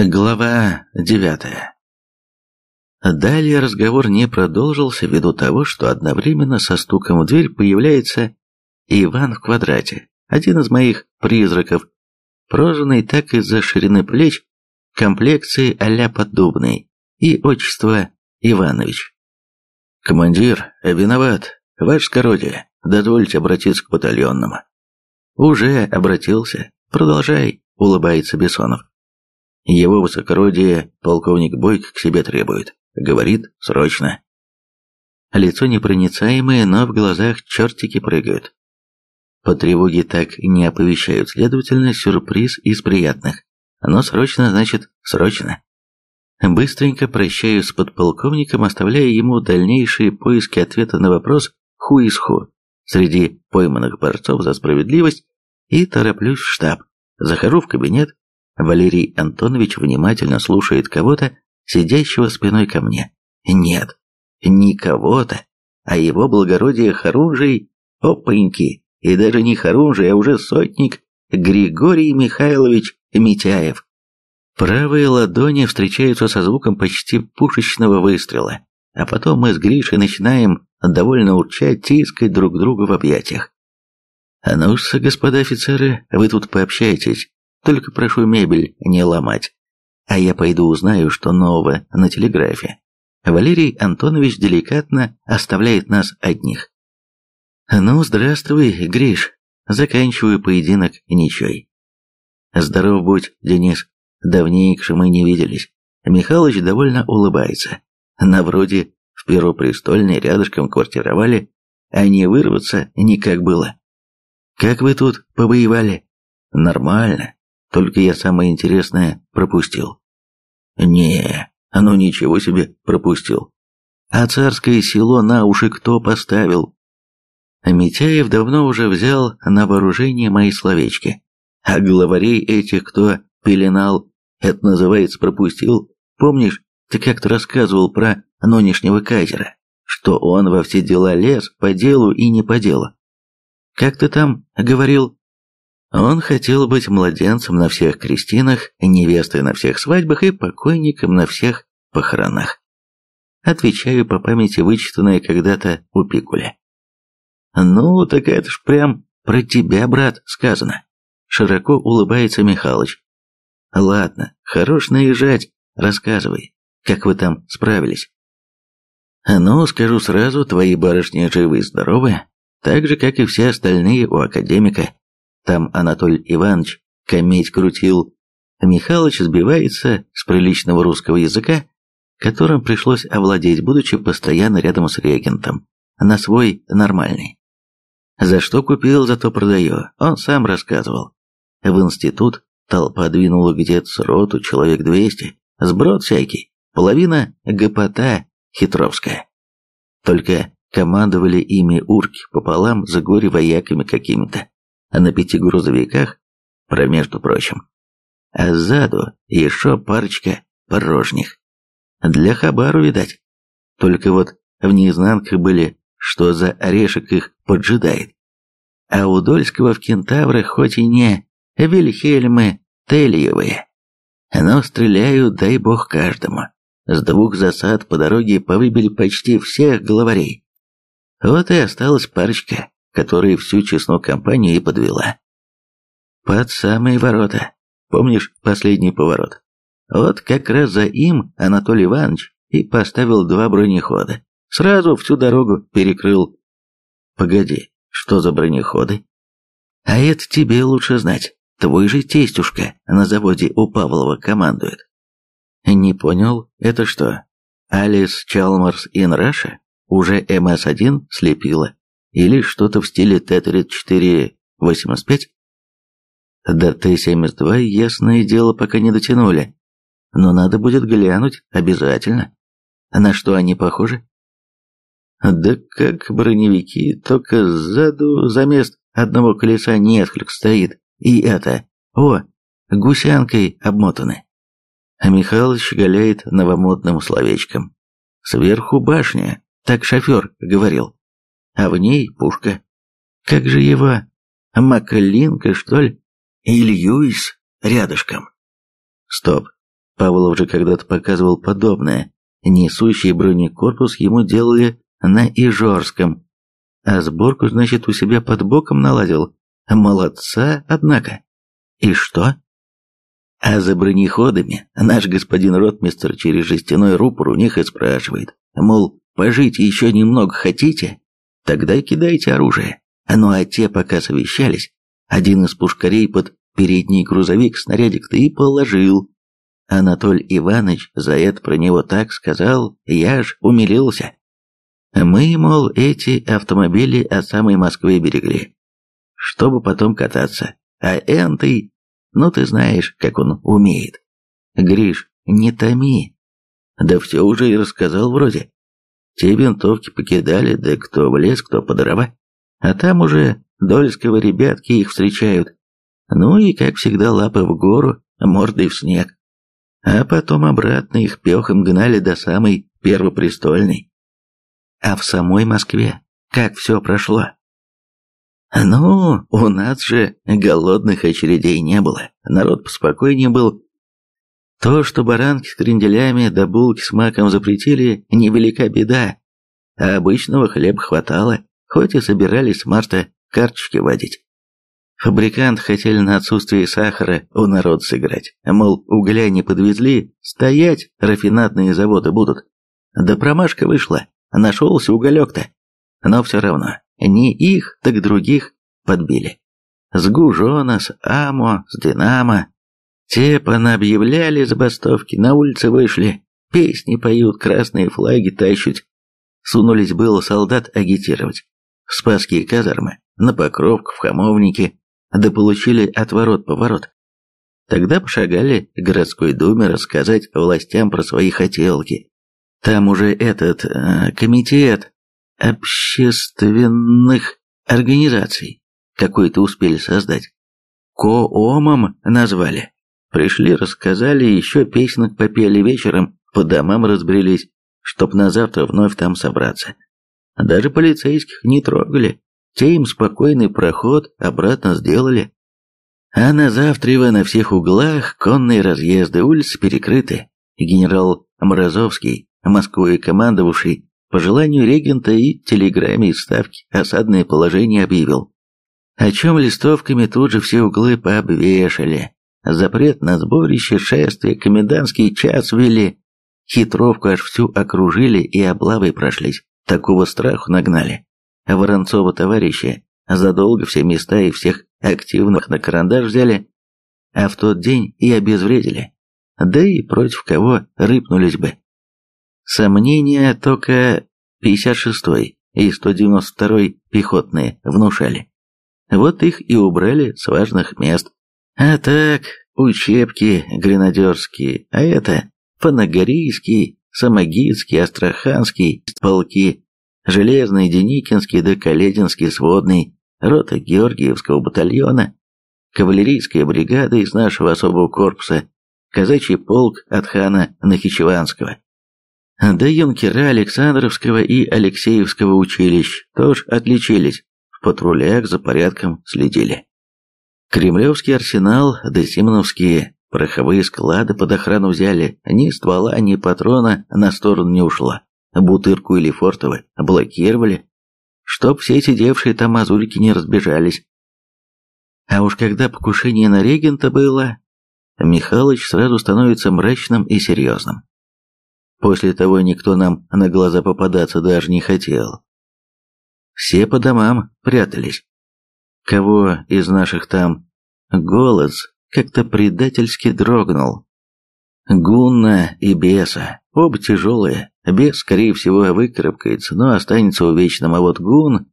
Глава девятая Далее разговор не продолжился ввиду того, что одновременно со стуком в дверь появляется Иван в квадрате, один из моих призраков, прозванный так из-за ширины плеч, комплекции а-ля поддубный и отчество Иванович. «Командир, виноват, ваше скородие, дозвольте обратиться к батальонному». «Уже обратился, продолжай», — улыбается Бессонов. Его высокородие полковник Бойко к себе требует. Говорит, срочно. Лицо непроницаемое, но в глазах чертики прыгают. По тревоге так не оповещают, следовательно, сюрприз из приятных. Но срочно значит срочно. Быстренько прощаюсь с подполковником, оставляя ему дальнейшие поиски ответа на вопрос «ху из ху» среди пойманных борцов за справедливость и тороплюсь в штаб. Захожу в кабинет, Валерий Антонович внимательно слушает кого-то, сидящего спиной ко мне. Нет, не кого-то, а его благородие Харунжий, опаньки, и даже не Харунжий, а уже сотник Григорий Михайлович Митяев. Правые ладони встречаются со звуком почти пушечного выстрела, а потом мы с Гришей начинаем довольно урчать, тискать друг друга в объятиях. «А ну господа офицеры, вы тут пообщайтесь, только прошу мебель не ломать. А я пойду узнаю, что нового на телеграфе. Валерий Антонович деликатно оставляет нас одних. Ну, здравствуй, Гриш. Заканчиваю поединок ничей. Здоров будь, Денис. Давненько мы не виделись. Михалыч довольно улыбается. На вроде в Первопрестольной рядышком квартировали, а не вырваться никак было. Как вы тут повоевали? Нормально. Только я самое интересное пропустил. Не, ну ничего себе пропустил. А царское село на уши кто поставил? Митяев давно уже взял на вооружение мои словечки. А главарей этих, кто пеленал, это называется пропустил. Помнишь, ты как-то рассказывал про нынешнего кайзера, что он во все дела лез по делу и не по делу. Как ты там говорил, он хотел быть младенцем на всех крестинах, невестой на всех свадьбах и покойником на всех похоронах. Отвечаю по памяти, вычитанное когда-то у Пикуля. «Ну, так это ж прям про тебя, брат, сказано», — широко улыбается Михалыч. «Ладно, хорош наезжать, рассказывай, как вы там справились». «Ну, скажу сразу, твои барышни живы и здоровы, так же, как и все остальные у академика. Там Анатолий Иванович кометь крутил. Михалыч сбивается с приличного русского языка, которым пришлось овладеть, будучи постоянно рядом с регентом, на свой нормальный. За что купил, зато продаю, он сам рассказывал. В институт толпа двинула где-то с роту человек двести, сброд всякий, половина гопота хитровская. Только командовали ими урки пополам за горе вояками какими-то на пяти грузовиках, про между прочим. А сзаду еще парочка порожних. Для хабару, видать. Только вот в неизнанках были, что за орешек их поджидает. А у Дольского в кентаврах хоть и не Вильхельмы Тельевые, но стреляют, дай бог, каждому. С двух засад по дороге повыбили почти всех главарей. Вот и осталась парочка которая всю честную компанию и подвела. Под самые ворота. Помнишь последний поворот? Вот как раз за им Анатолий Иванович и поставил два бронехода. Сразу всю дорогу перекрыл. Погоди, что за бронеходы? А это тебе лучше знать. Твой же тестюшка на заводе у Павлова командует. Не понял, это что? Алис Чалмарс ин Раша уже МС-1 слепила или что-то в стиле Т-34-85? До Т-72, ясное дело, пока не дотянули. Но надо будет глянуть, обязательно. На что они похожи? Да как броневики, только сзаду за мест одного колеса несколько стоит. И это, о, гусянкой обмотаны. А Михалыч галяет новомодным словечком. Сверху башня, так шофер говорил а в ней пушка. Как же его? Макалинка, что ли? И Льюис рядышком. Стоп. Павлов же когда-то показывал подобное. Несущий бронекорпус ему делали на Ижорском. А сборку, значит, у себя под боком наладил. Молодца, однако. И что? А за бронеходами наш господин ротмистр через жестяной рупор у них и спрашивает. Мол, пожить еще немного хотите? Тогда кидайте оружие. Ну а те, пока совещались, один из пушкарей под передний грузовик снарядик-то и положил. Анатоль Иванович за это про него так сказал, я ж умилился. Мы, мол, эти автомобили от самой Москвы берегли, чтобы потом кататься. А энтый, ну ты знаешь, как он умеет. Гриш, не томи. Да все уже и рассказал вроде. Те винтовки покидали, да кто в лес, кто по дрова. А там уже дольского ребятки их встречают. Ну и, как всегда, лапы в гору, мордой в снег. А потом обратно их пехом гнали до самой Первопрестольной. А в самой Москве как все прошло? Ну, у нас же голодных очередей не было, народ поспокойнее был. То, что баранки с кренделями да булки с маком запретили, невелика беда, а обычного хлеба хватало, хоть и собирались с марта карточки водить. Фабрикант хотели на отсутствие сахара у народа сыграть, мол, угля не подвезли, стоять рафинатные заводы будут. Да промашка вышла, нашелся уголек-то. Но все равно, не их, так других подбили. С Гужона, с Амо, с Динамо. Те понаобъявляли забастовки, на улице вышли, песни поют, красные флаги тащут. Сунулись было солдат агитировать. В Спасские казармы, на Покровку, в Хамовники, да получили отворот-поворот. Тогда пошагали к городской думе рассказать властям про свои хотелки. Там уже этот э, комитет общественных организаций какой-то успели создать. Коомом назвали. Пришли, рассказали, еще песенок попели вечером, по домам разбрелись, чтоб на завтра вновь там собраться. Даже полицейских не трогали, те им спокойный проход обратно сделали. А на завтра на всех углах конные разъезды, улицы перекрыты. Генерал Морозовский, Москвой командовавший, по желанию регента и телеграмме из Ставки осадное положение объявил. О чем листовками тут же все углы пообвешали. Запрет на сборище, шествие, комендантский час ввели. Хитровку аж всю окружили и облавой прошлись. Такого страху нагнали. А Воронцова товарища задолго все места и всех активных на карандаш взяли, а в тот день и обезвредили. Да и против кого рыпнулись бы. Сомнения только 56-й и 192-й пехотные внушали. Вот их и убрали с важных мест. А так, учебки гренадерские, а это Фанагорийский, Самогитский, Астраханский полки, Железный, Деникинский да Калединский сводный, рота Георгиевского батальона, кавалерийская бригада из нашего особого корпуса, казачий полк от хана Нахичеванского. Да юнкера Александровского и Алексеевского училищ тоже отличились, в патрулях за порядком следили. Кремлевский арсенал да Симоновские пороховые склады под охрану взяли, ни ствола, ни патрона на сторону не ушло. Бутырку или Фортовы блокировали, чтоб все сидевшие там мазурики не разбежались. А уж когда покушение на регента было, Михалыч сразу становится мрачным и серьезным. После того никто нам на глаза попадаться даже не хотел. Все по домам прятались. Кого из наших там голос как-то предательски дрогнул. Гунна и беса, оба тяжелые, бес, скорее всего, выкарабкается, но останется увечным, а вот гун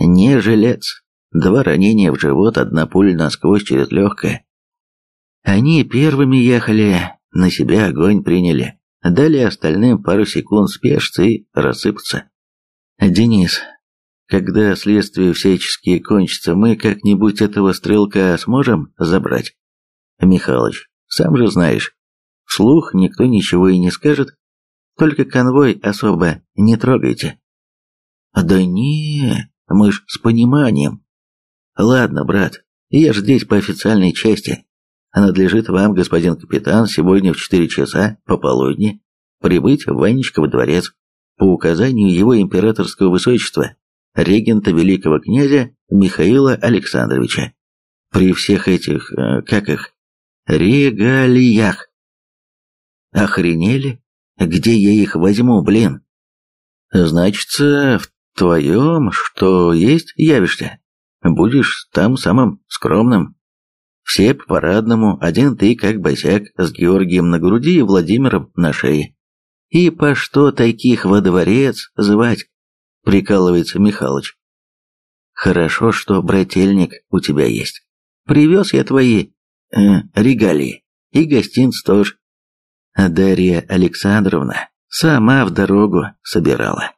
не жилец. Два ранения в живот, одна пуля насквозь через легкое. Они первыми ехали, на себя огонь приняли. Дали остальным пару секунд спешиться и рассыпаться. «Денис, когда следствие всячески кончится, мы как-нибудь этого стрелка сможем забрать?» «Михалыч, сам же знаешь, вслух никто ничего и не скажет, только конвой особо не трогайте». «Да не, мы ж с пониманием». «Ладно, брат, я ж здесь по официальной части. надлежит вам, господин капитан, сегодня в четыре часа пополудни прибыть в Ванечков дворец по указанию его императорского высочества, регента великого князя Михаила Александровича. При всех этих, э, как их, регалиях. Охренели? Где я их возьму, блин? Значится, в твоем, что есть, явишься. Будешь там самым скромным. Все по-парадному, один ты как босяк с Георгием на груди и Владимиром на шее. И по что таких во дворец звать? Прикалывается Михалыч. Хорошо, что брательник у тебя есть. Привез я твои э, регалии и гостинц тоже. Дарья Александровна сама в дорогу собирала.